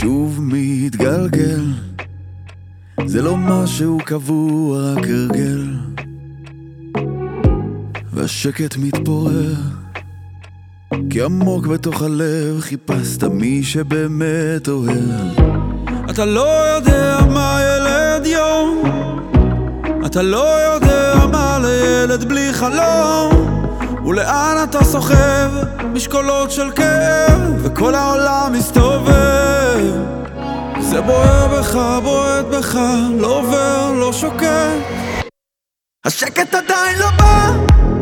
שוב מתגלגל. זה לא משהו קבוע, רק הרגל. והשקט מתפורר. כי עמוק בתוך הלב חיפשת מי שבאמת אוהב. אתה לא יודע מה ילד יום. אתה לא יודע מה לילד בלי חלום. ולאן אתה סוחב משקולות של כאב? וכל העולם מסתובב זה בוער בך, בועט בך, לא עובר, לא שוקט השקט עדיין לא בא.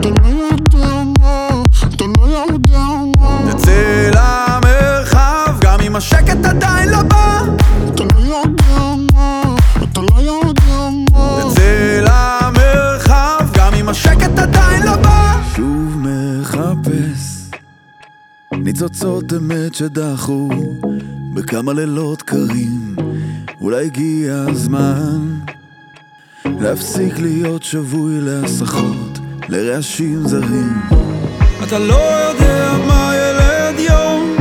אתה לא יודע מה, אתה לא יודע מה. תצא למרחב גם אם השקט עדיין לא בא. אתה לא יודע מה, אתה לא יודע מה. תצא למרחב גם אם השקט עדיין לא בא. שוב מחפש ניצוצות אמת שדחו בכמה לילות קרים אולי הגיע הזמן להפסיק להיות שבוי להסחות לרעשים זרים. אתה לא יודע מה ילד יום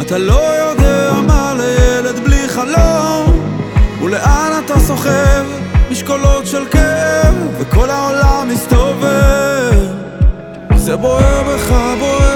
אתה לא יודע מה לילד בלי חלום. ולאן אתה סוחב משקולות של כאב וכל העולם מסתובב זה בוער בך, בועט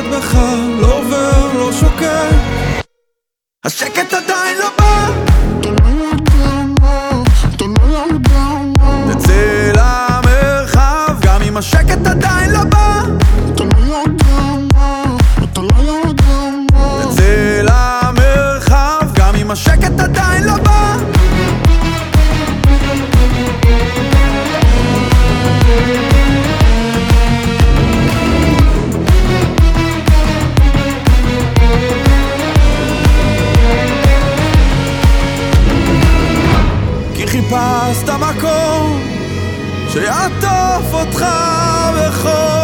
חיפשת מקום שיעטוף אותך בחום